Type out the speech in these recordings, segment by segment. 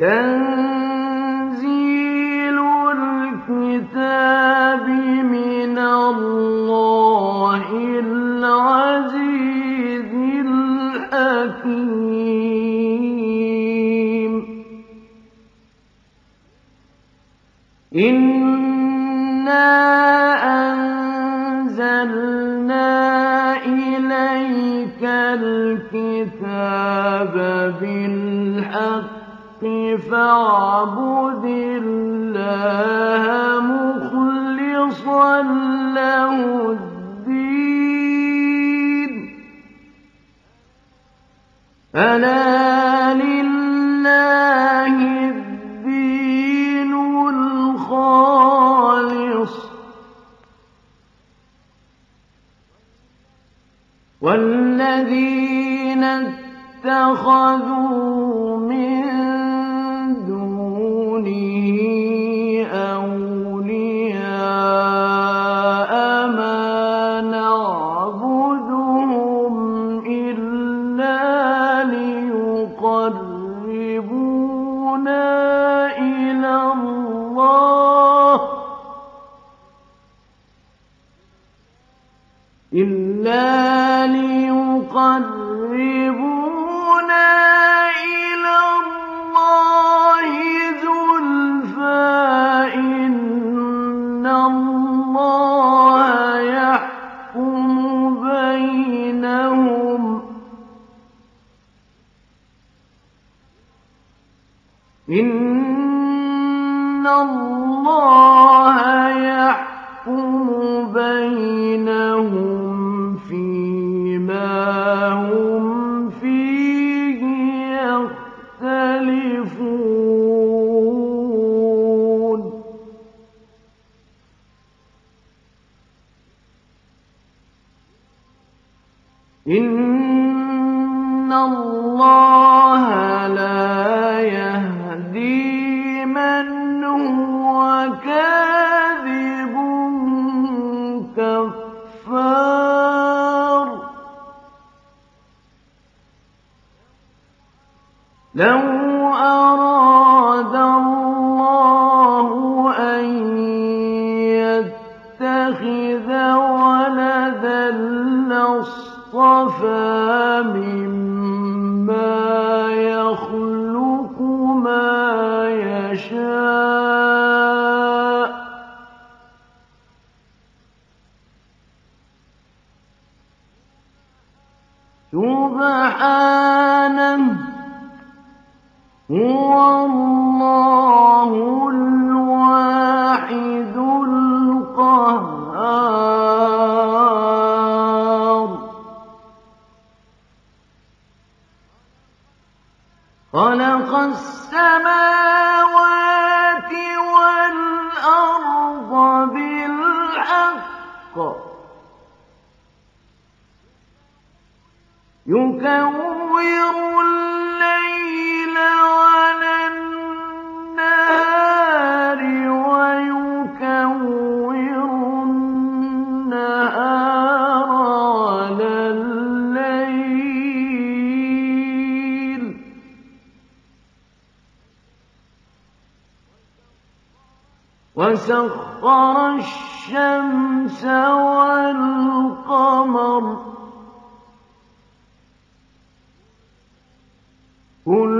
تَنزِيلُ كُلٌّ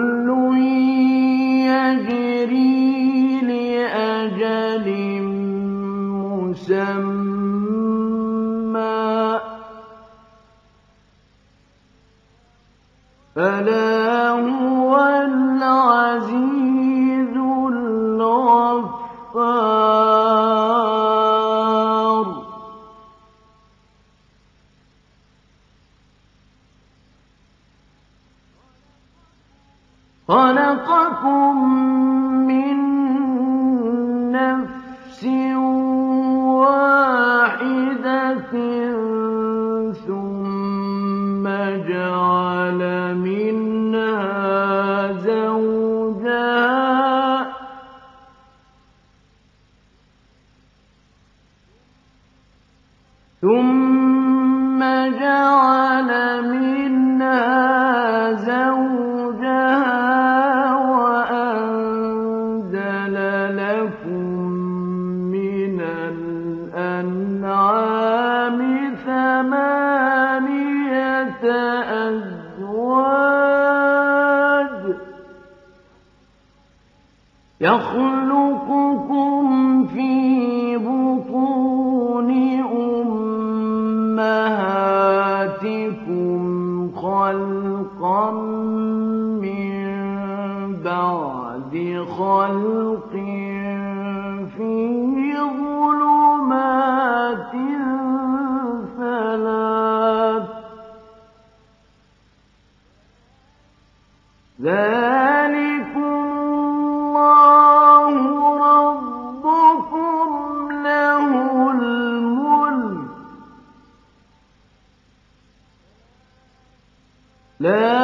لا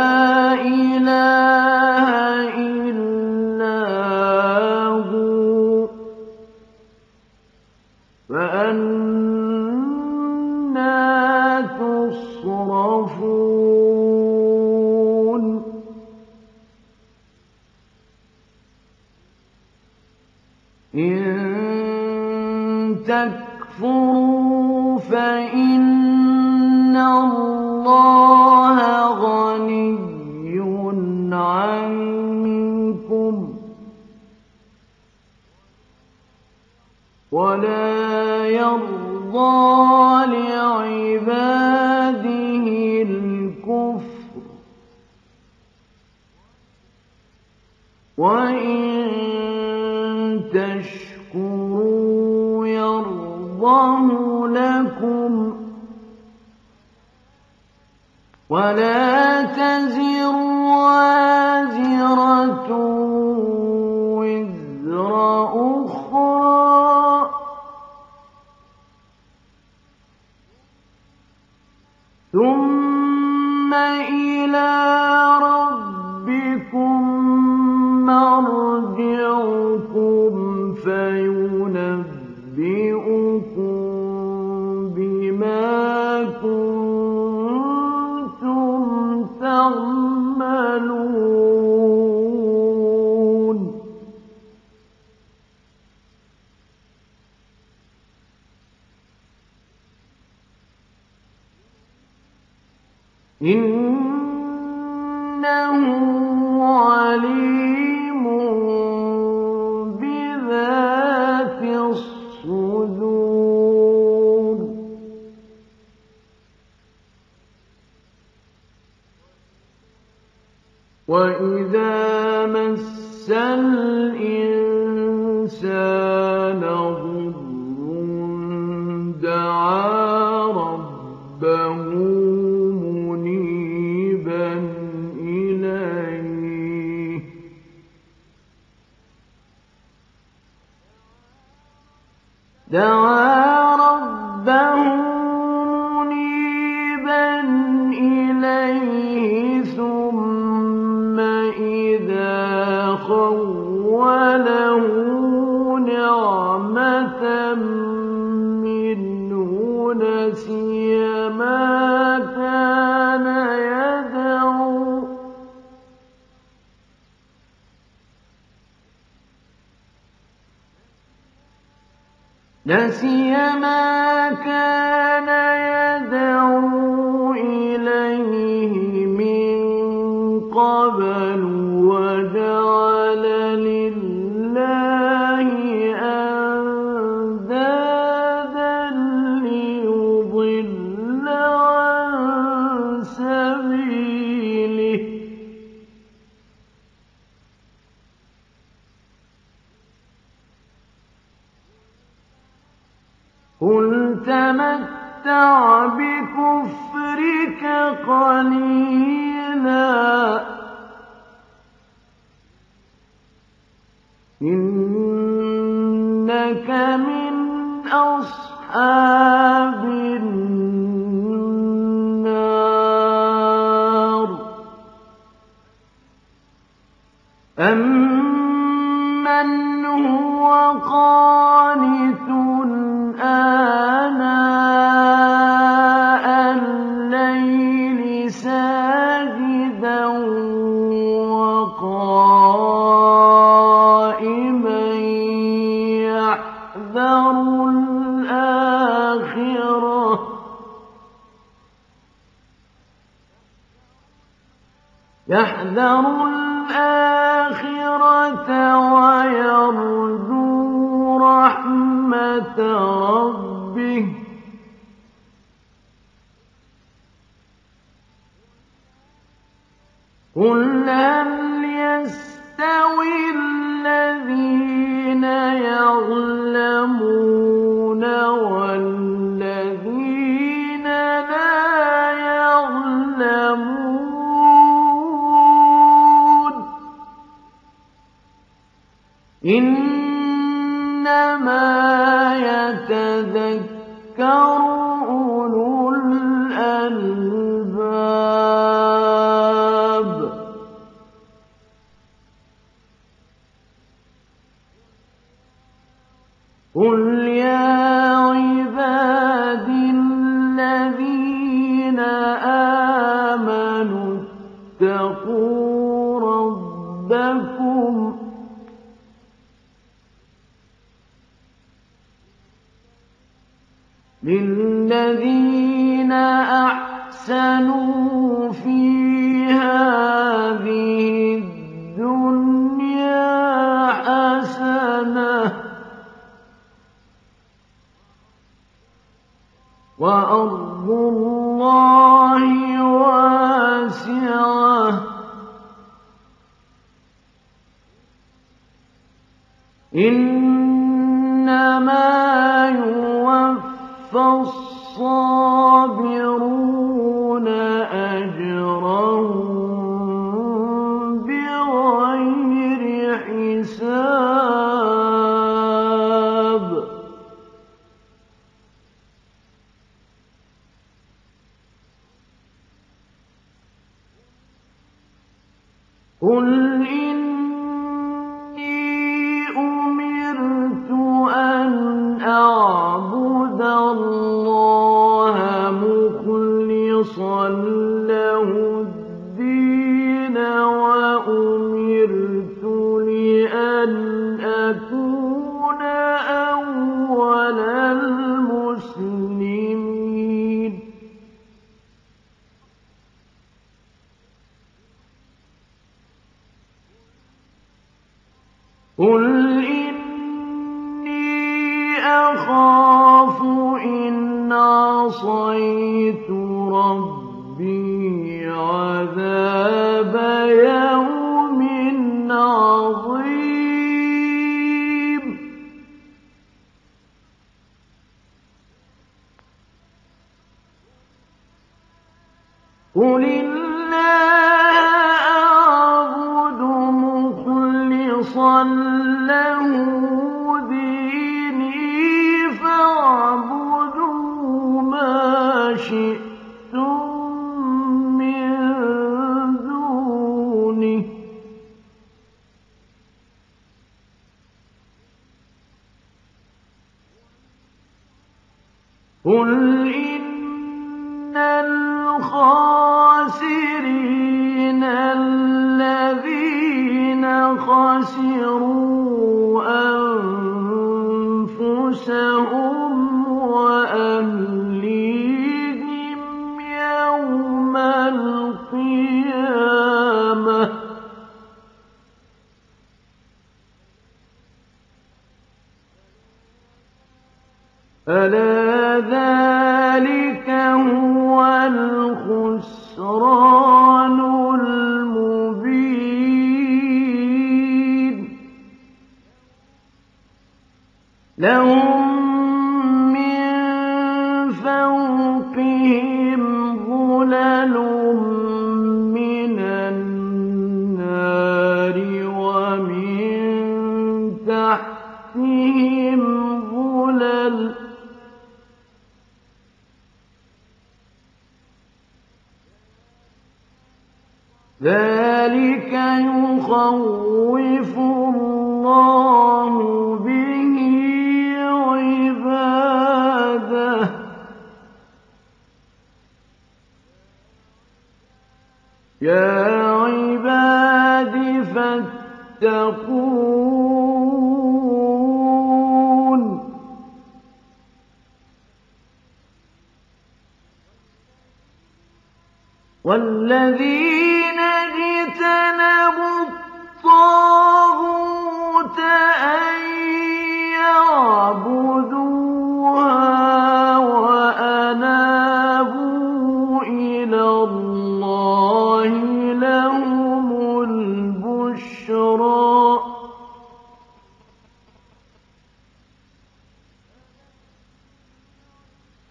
وإذا أَمَّنْ هُوَ قَانِتٌ آنَاءَ اللَّيْلِ سَاجِدًا وَقَائِمًا يَحْذَرُ الْآخِرَةَ يَحْذَرُ ربه. قل هل يستوي الذين يظلمون والذين لا يظلمون حَتَّى إنما يوفى الصالحون إن الخاسرين الذين خسروا أنفسهم وأهليهم يوم القيامة ألا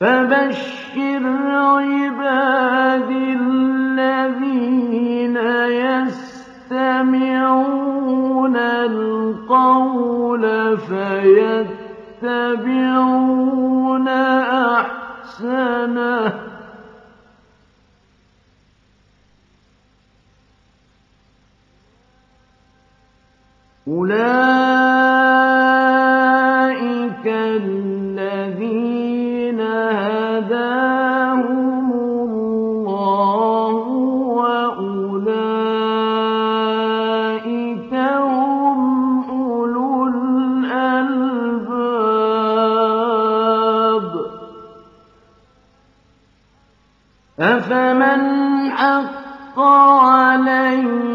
فبشر عباد الذين يستمعون القول فيتبعون أحسنه. أولئك من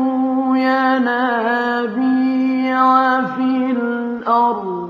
ينابيع في الأرض.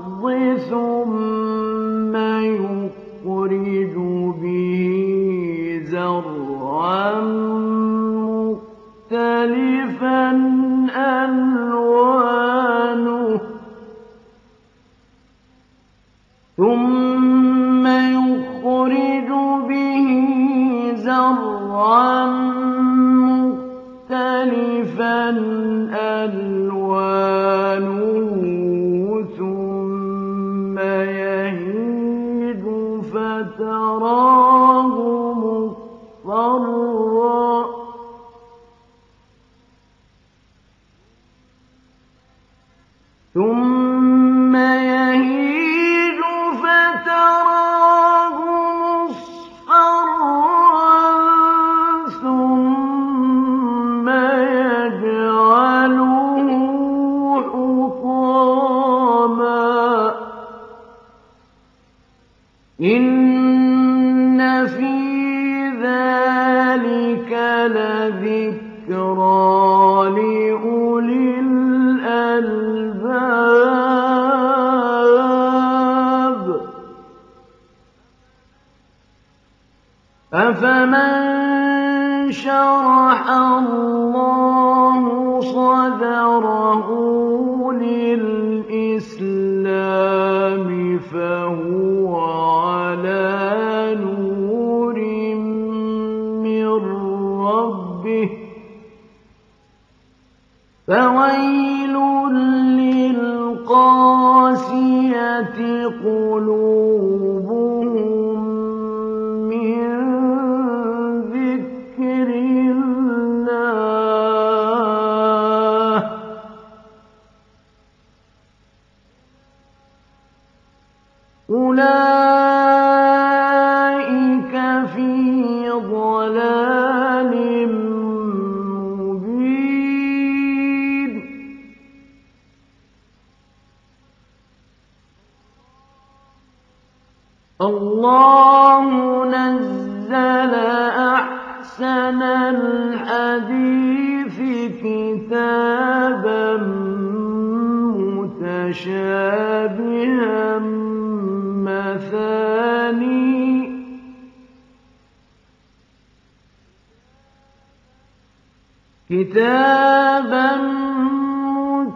كتابا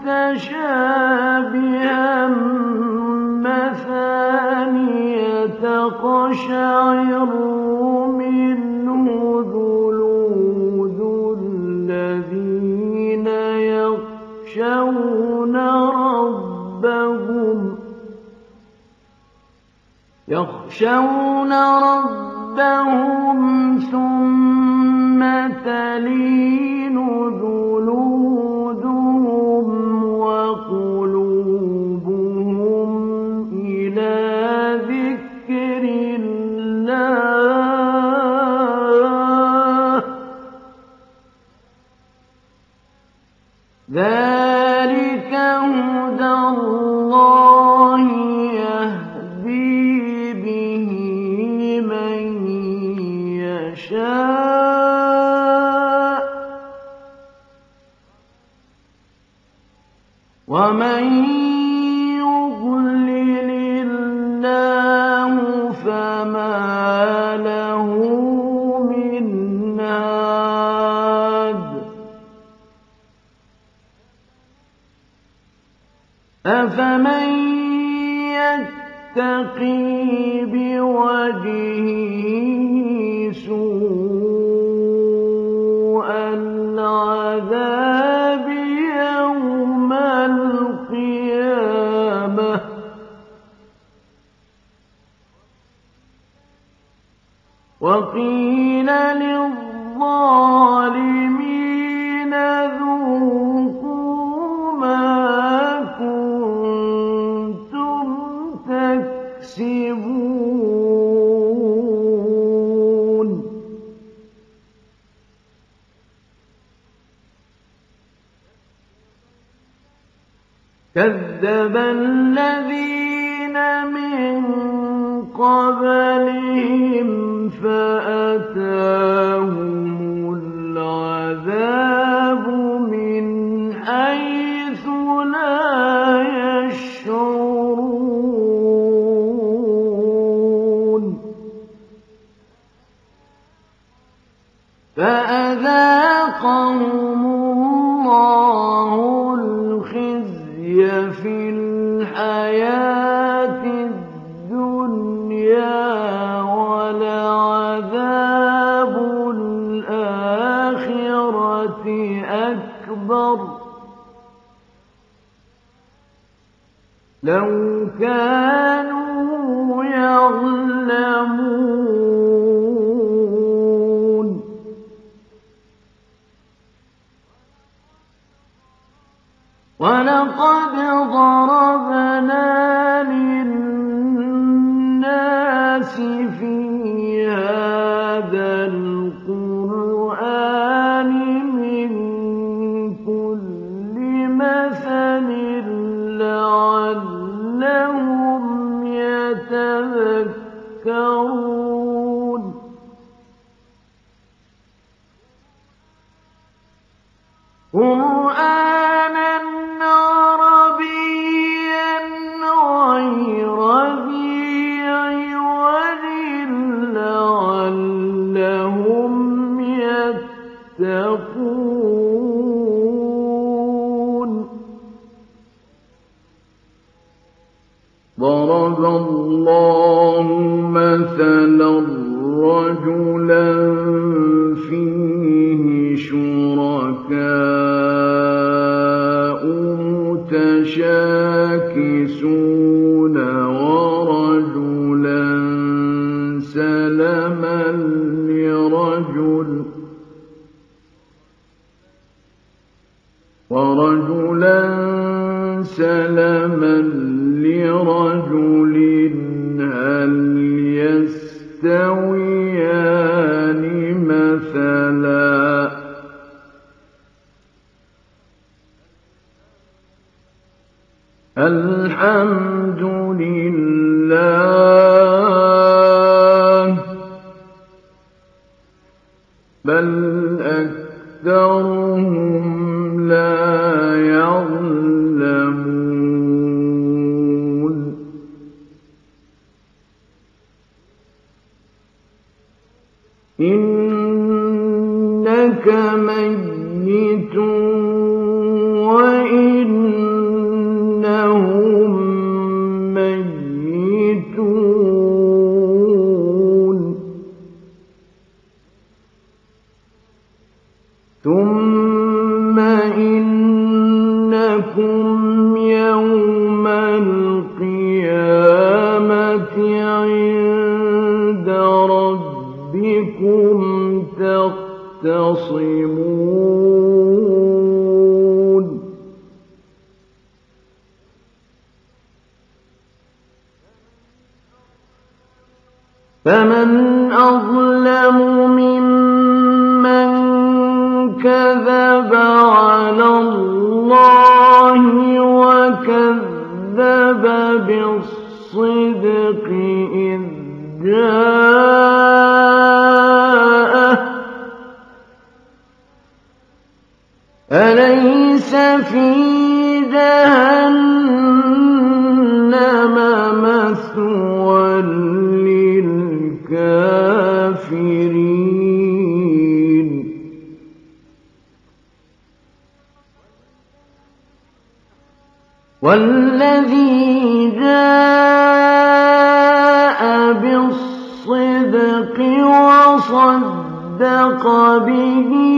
متشابها مثانية تقشعر منه ذلود الذين يخشون ربهم يخشون ربهم ثم تلين كذب الذين من قبلهم فأتاهم لو كان أليس في جهنم مثوى للكافرين؟ والذي جاء بالصدق وصدق به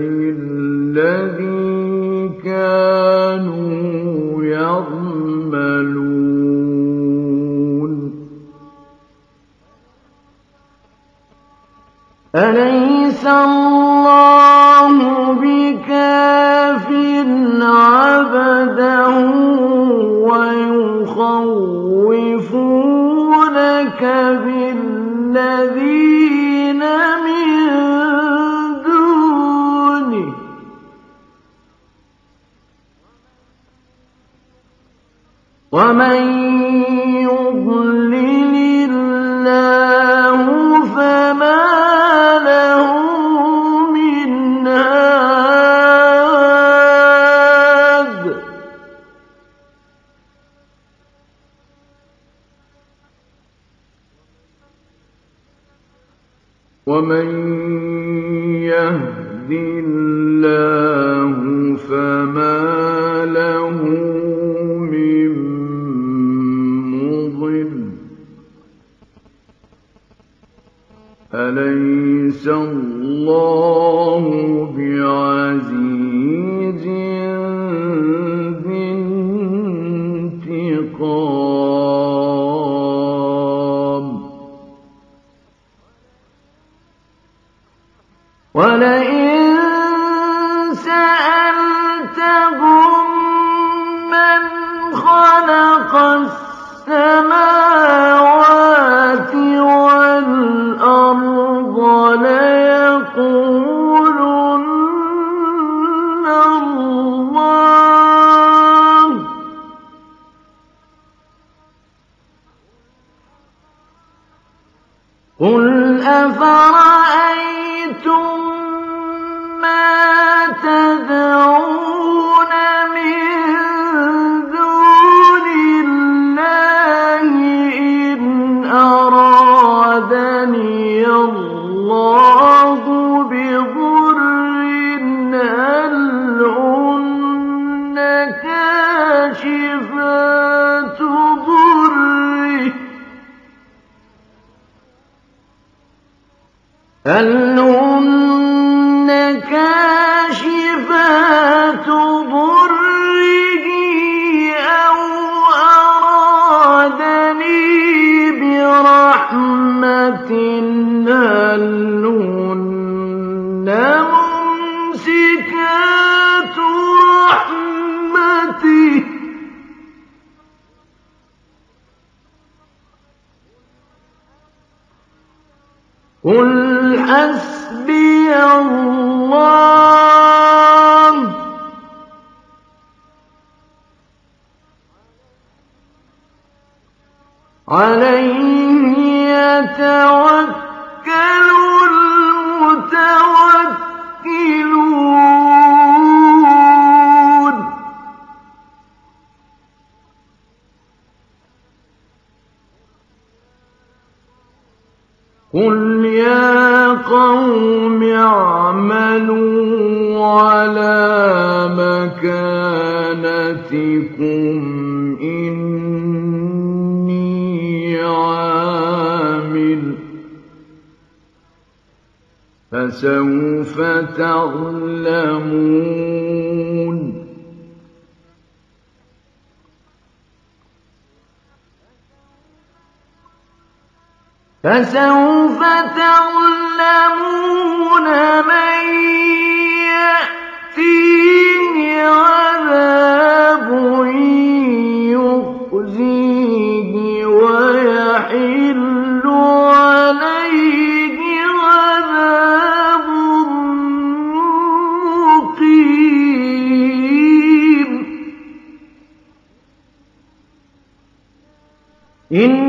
الذي فسوف تعلمون من يأتيه عذاب يخزيه ويحل عليه عذاب مقيم.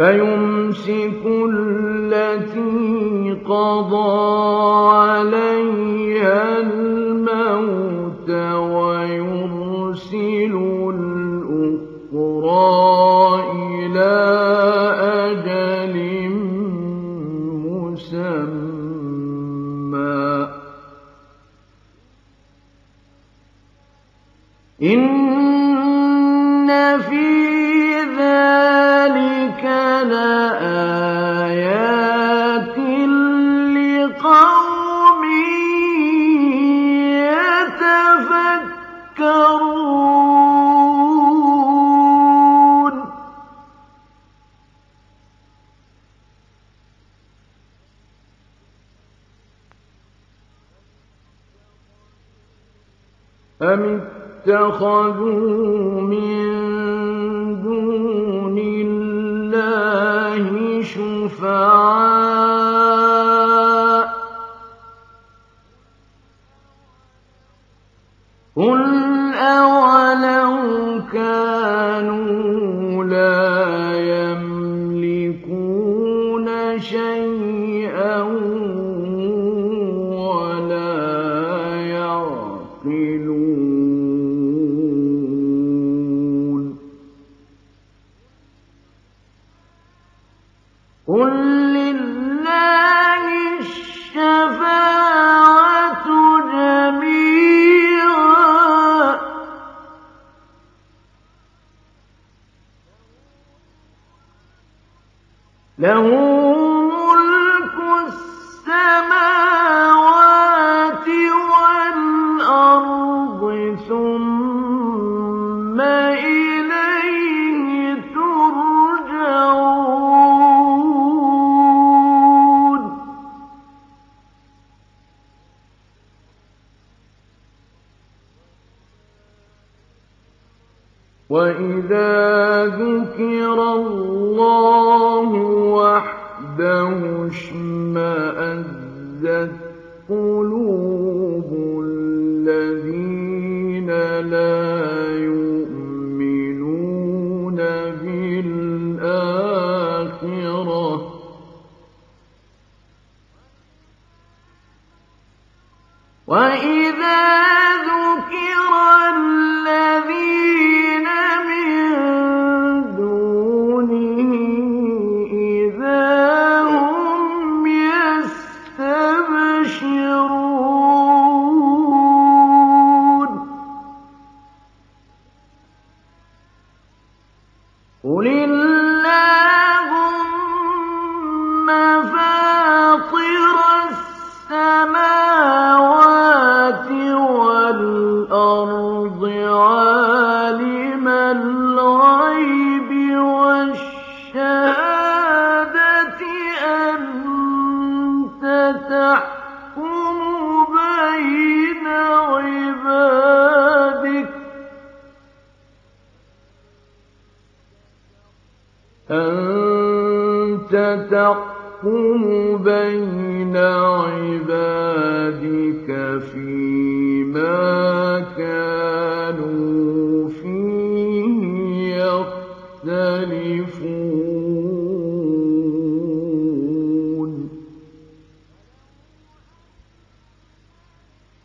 فيمسك التي قضى عليها اتخذوا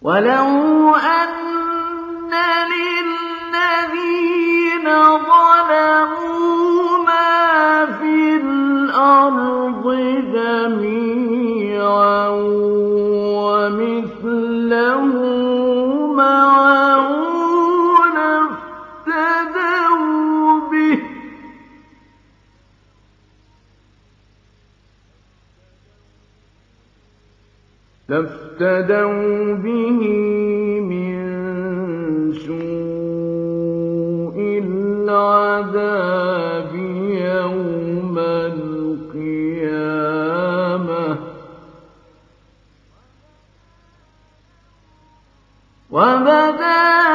ولو أن للذين افتدوا به من سوء العذاب يوم القيامة وبدأ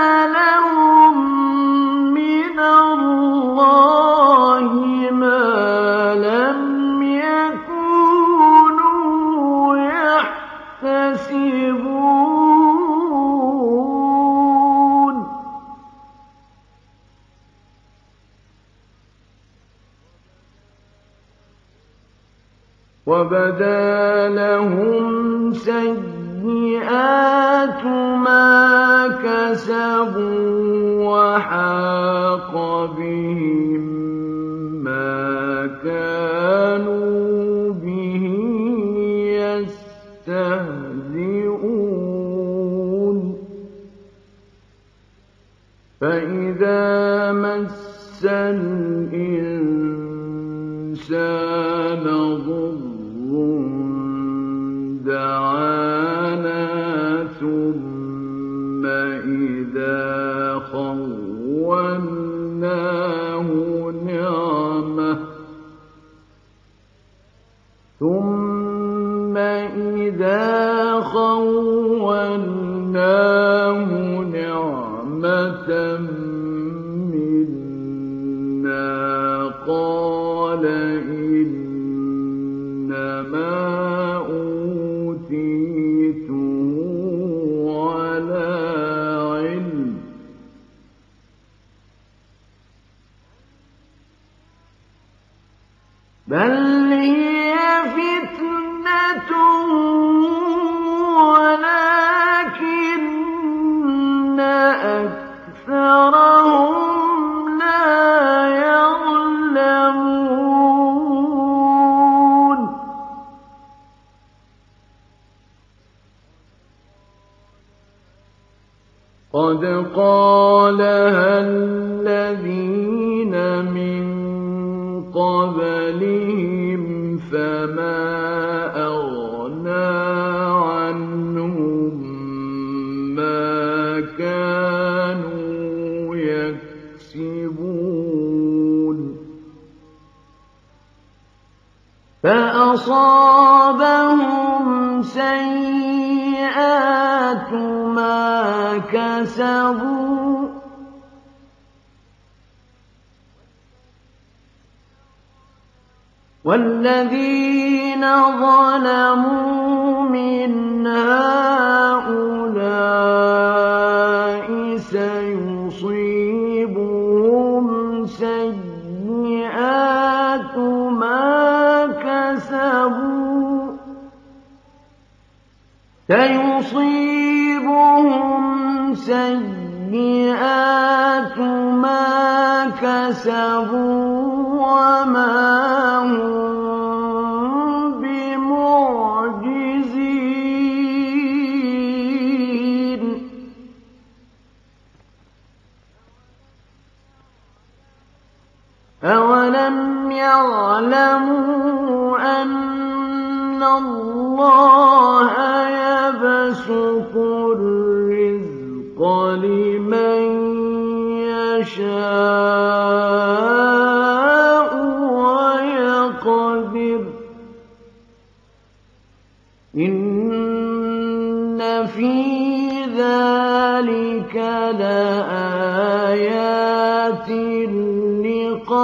لهم سيئات ما كسبوا وحاق بهم إِنَّا السيئات مَا كَسَبُوا وَمَا هُم بِمُعْجِزِينَ أَوَلَمْ يَعْلَمُوا أَنَّ اللَّهَ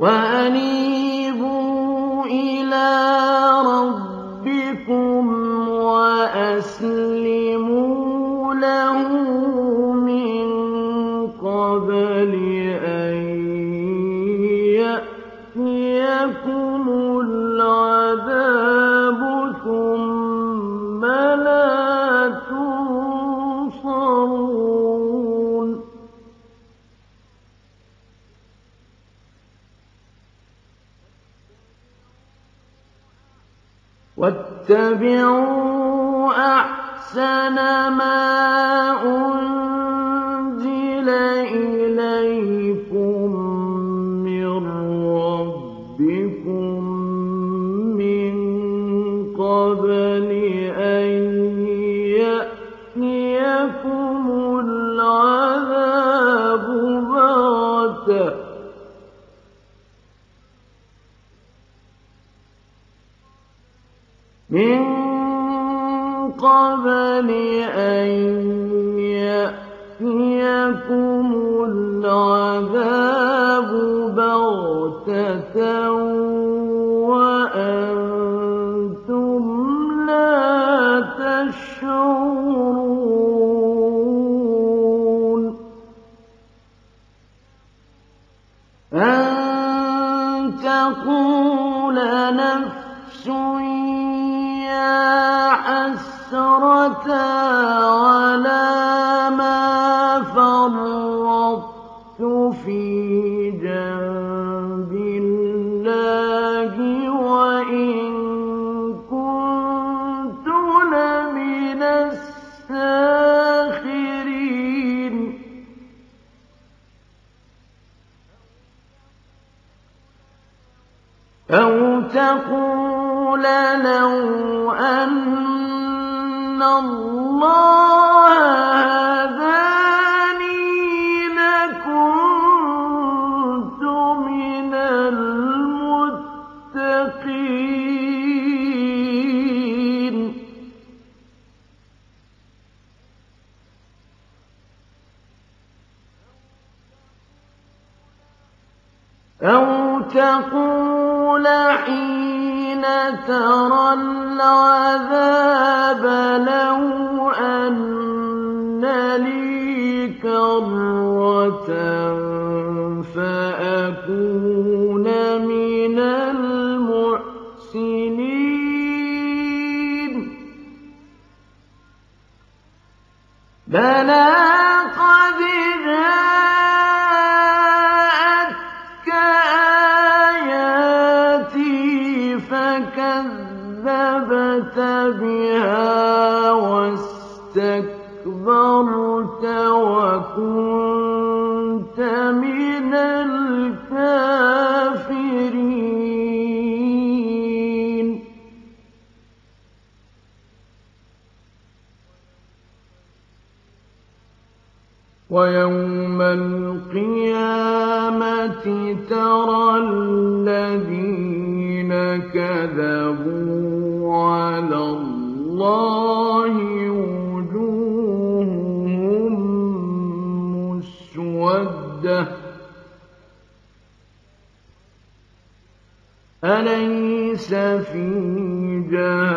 وَأَنِيبُوا إِلَىٰ رَبِّكُمْ وَأَسْلِمُوا اتبعوا أحسن ما أنزل قبل أن يأتيكم العذاب بغتة أو تقول لو أن الله تَرَى الْعَذَابَ لَوْ أَنَّ لِي كَرَّةً فَأَكُونَ مِنَ الْمُحْسِنِينَ. بَلَىٰ وَيَوْمَ الْقِيَامَةِ تَرَى الَّذِينَ كَذَبُوا عَلَى اللَّهِ وُجُوهُهُم مُّسْوَدَّةٌ ۚ. أَلَيْسَ فِي جَهَنَّمَ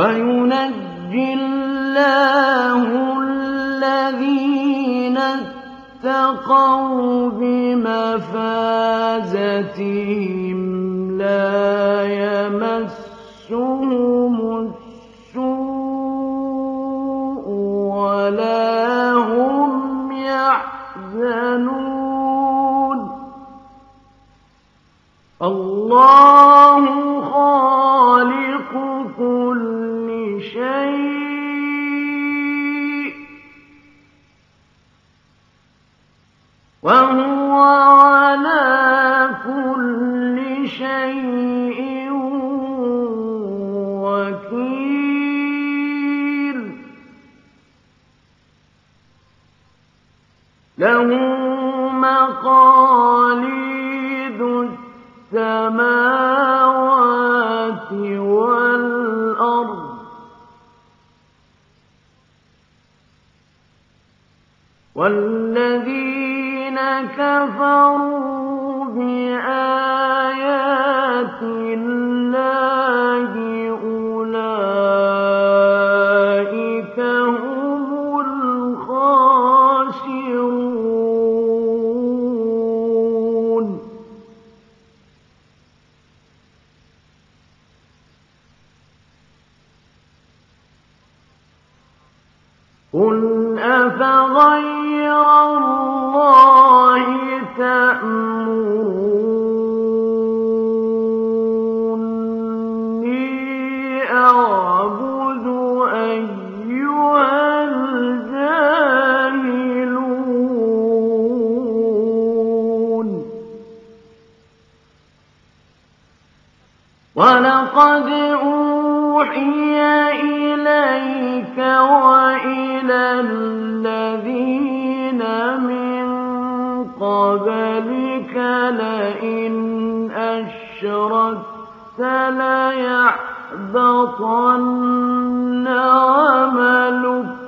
وَيُنَجِّي اللَّهُ الَّذِينَ اتَّقَوْا بِمَفَازَتِهِمْ وَلَقَدْ أُوحِيَ إِلَيْكَ وَإِلَى الَّذِينَ مِن قَبْلِكَ لَئِنْ أَشْرَكْتَ لَيَحْبَطَنَّ عَمَلُكَ ۚ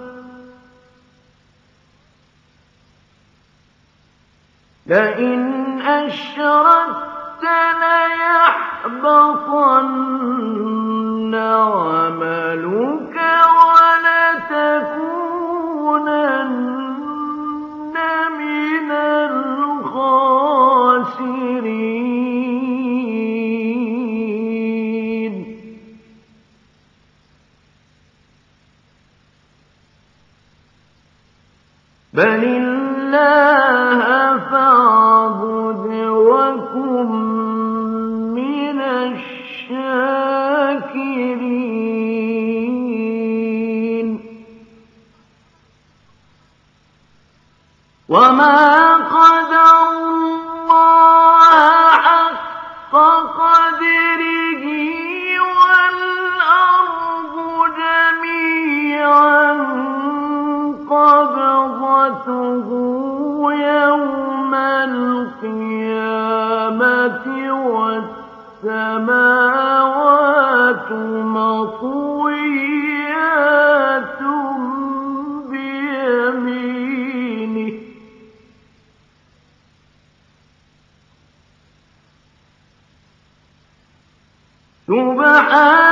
لَئِنْ أَشْرَكْتَ لَيَحْبَطَنَّ عَمَلُكَ وَلَتَكُونَنَّ مِنَ الْخَاسِرِينَ. بَلِ اللَّهَ وما قدر الله حق قدره والأرض جميعا قبضته يوم القيامة والسماوات سبحان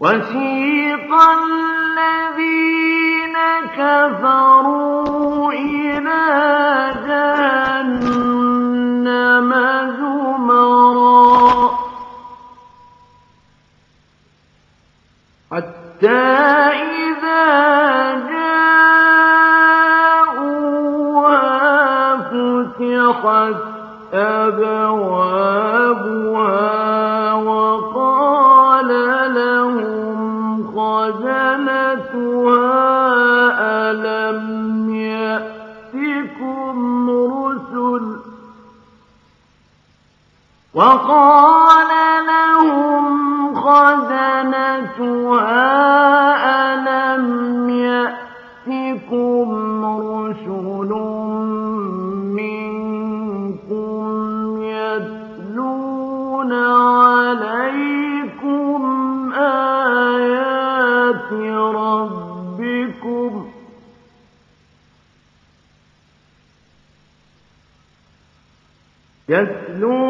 وسيق الذين كفروا إلى جهنم زمرا. حتى إذا جاءوها فتحت أبواب وقال لهم خزنتها ألم يأتكم رسل منكم يتلون عليكم آيات ربكم يتلون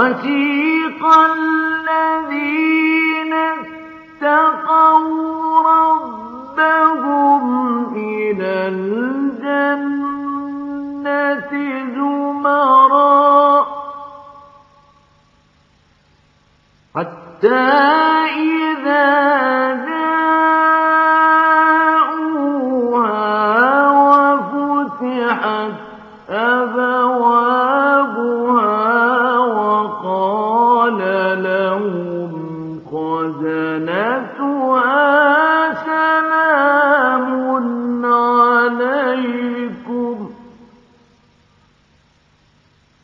وفي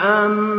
أن